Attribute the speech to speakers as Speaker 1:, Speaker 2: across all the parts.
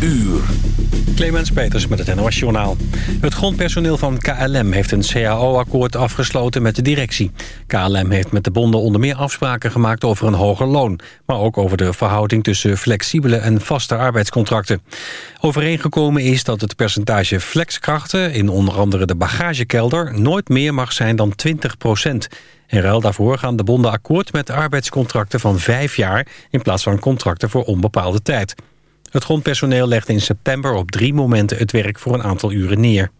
Speaker 1: uur.
Speaker 2: Clemens Peters met het NOS Journaal. Het grondpersoneel van KLM heeft een CAO-akkoord afgesloten met de directie. KLM heeft met de bonden onder meer afspraken gemaakt over een hoger loon... maar ook over de verhouding tussen flexibele en vaste arbeidscontracten. Overeengekomen is dat het percentage flexkrachten... in onder andere de bagagekelder nooit meer mag zijn dan 20 procent... In ruil daarvoor gaan de bonden akkoord met arbeidscontracten van vijf jaar... in plaats van contracten voor onbepaalde tijd. Het grondpersoneel legt in september op drie momenten het werk voor een aantal uren neer.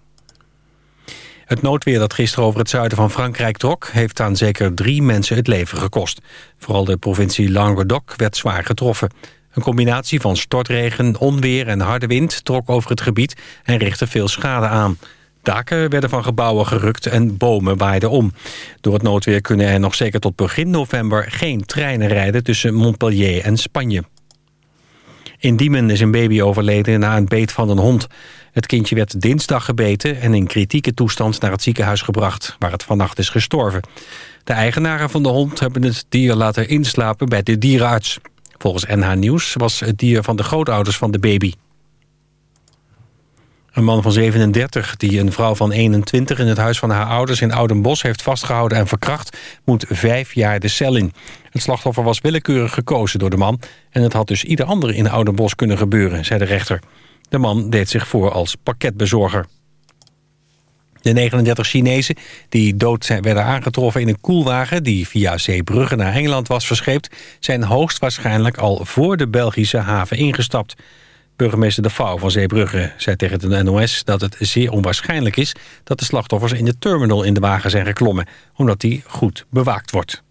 Speaker 2: Het noodweer dat gisteren over het zuiden van Frankrijk trok... heeft aan zeker drie mensen het leven gekost. Vooral de provincie Languedoc werd zwaar getroffen. Een combinatie van stortregen, onweer en harde wind trok over het gebied... en richtte veel schade aan. Daken werden van gebouwen gerukt en bomen waaiden om. Door het noodweer kunnen er nog zeker tot begin november... geen treinen rijden tussen Montpellier en Spanje. In Diemen is een baby overleden na een beet van een hond. Het kindje werd dinsdag gebeten en in kritieke toestand naar het ziekenhuis gebracht... waar het vannacht is gestorven. De eigenaren van de hond hebben het dier laten inslapen bij de dierenarts. Volgens NH Nieuws was het dier van de grootouders van de baby. Een man van 37 die een vrouw van 21 in het huis van haar ouders in Oudenbos heeft vastgehouden en verkracht, moet vijf jaar de cel in. Het slachtoffer was willekeurig gekozen door de man en het had dus ieder ander in Oudenbos kunnen gebeuren, zei de rechter. De man deed zich voor als pakketbezorger. De 39 Chinezen die dood werden aangetroffen in een koelwagen... die via Zeebrugge naar Engeland was verscheept... zijn hoogstwaarschijnlijk al voor de Belgische haven ingestapt. Burgemeester De Vouw van Zeebrugge zei tegen de NOS dat het zeer onwaarschijnlijk is dat de slachtoffers in de terminal in de wagen zijn geklommen, omdat die goed bewaakt wordt.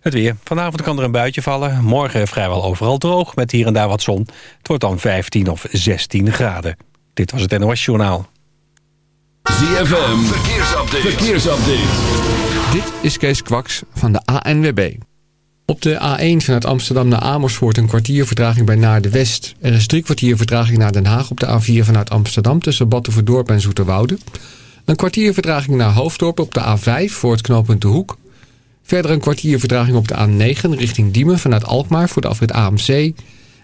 Speaker 2: Het weer. Vanavond kan er een buitje vallen. Morgen vrijwel overal droog, met hier en daar wat zon. Het wordt dan 15 of 16 graden. Dit was het NOS Journaal.
Speaker 1: ZFM, verkeersupdate. verkeersupdate.
Speaker 3: Dit is Kees Kwaks van de ANWB. Op de A1 vanuit Amsterdam naar Amersfoort een kwartier vertraging bij Naar de West. Er is drie kwartier vertraging naar Den Haag op de A4 vanuit Amsterdam tussen Battenverdorp en Zoeterwoude. Een kwartier vertraging naar Hoofddorp op de A5 voor het knooppunt De Hoek. Verder een kwartier vertraging op de A9 richting Diemen vanuit Alkmaar voor de afrit AMC.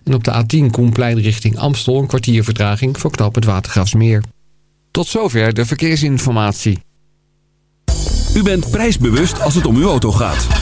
Speaker 3: En op de A10 Koenplein richting Amstel een kwartier vertraging voor knooppunt Watergraafsmeer. Tot zover de verkeersinformatie.
Speaker 1: U bent prijsbewust als het om uw auto gaat.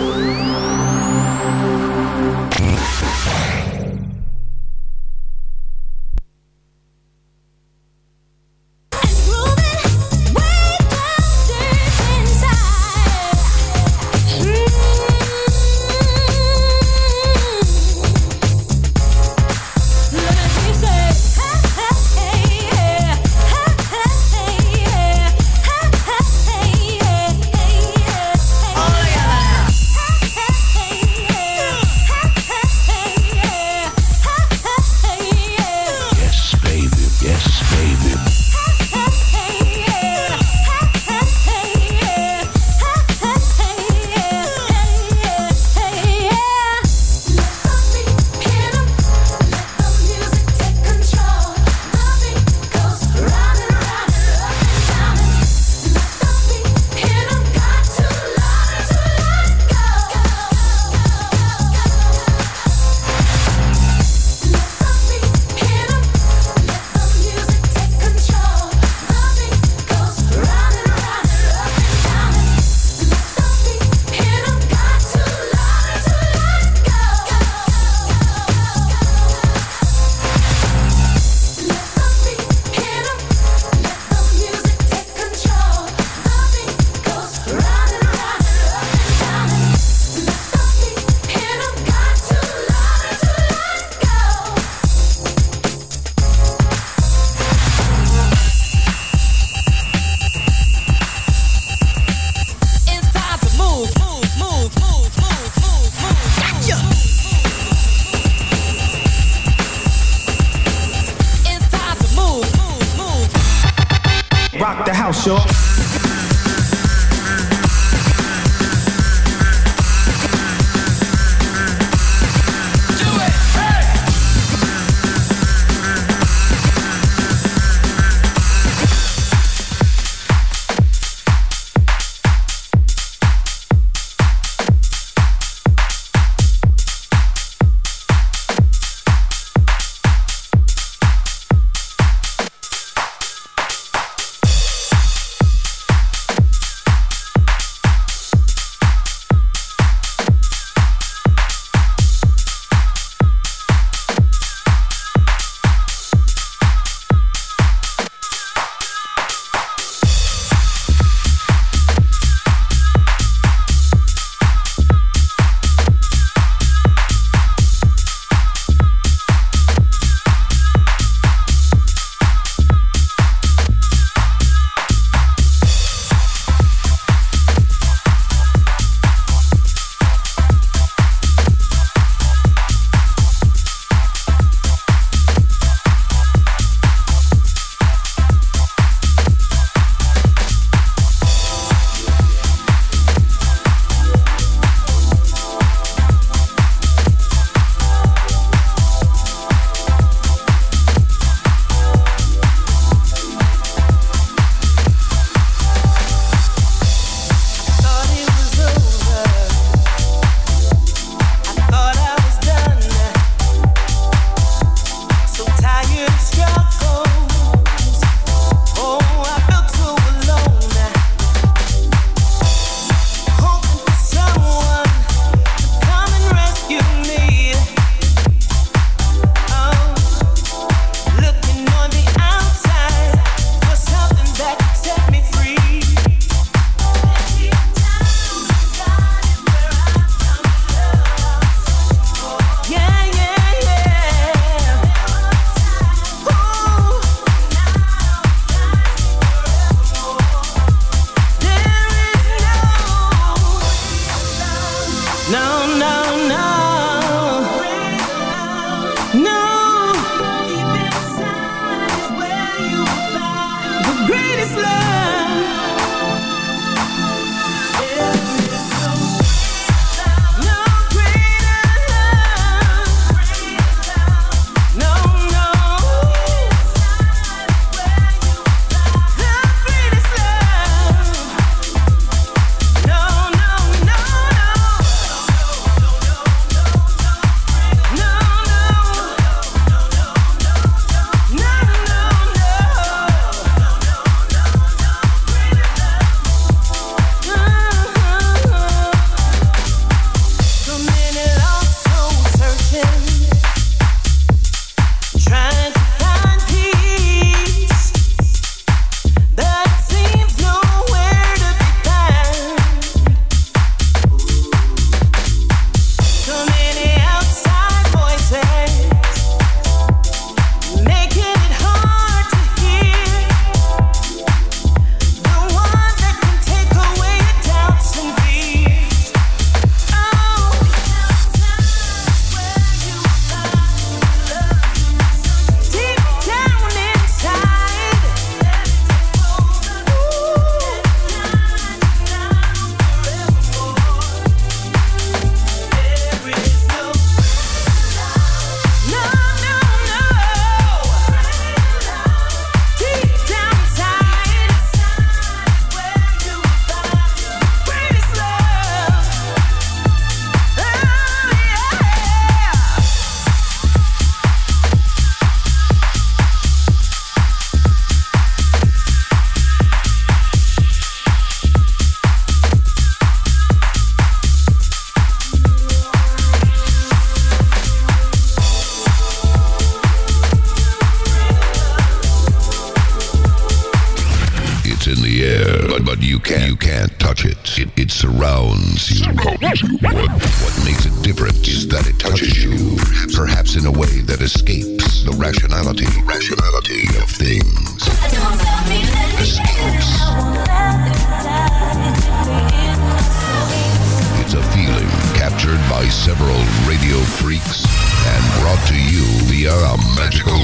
Speaker 4: and brought to you via a magical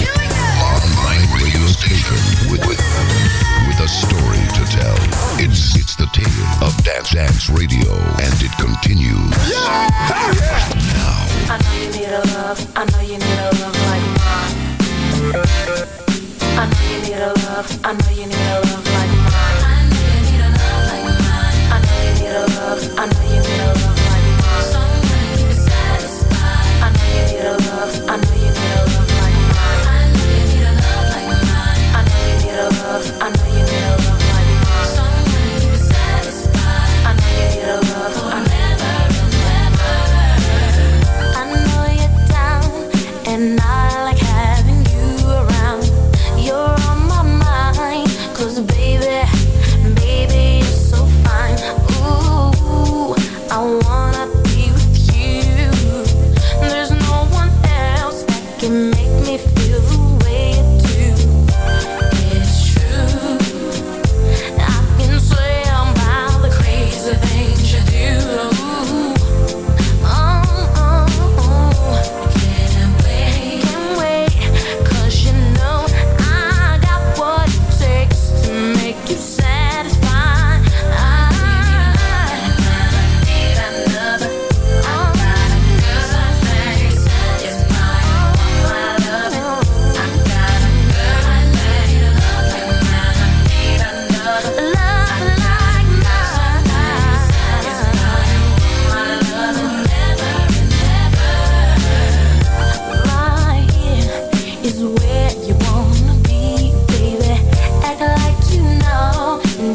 Speaker 4: online radio station with, with, with a story to tell. It's, it's the tale of Dance Dance Radio, and it continues.
Speaker 5: Yeah! Yeah! Now. I know you need a love, I know you need a love like mine. I know you need a love, I know you need a love.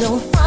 Speaker 6: don't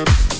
Speaker 4: Oops.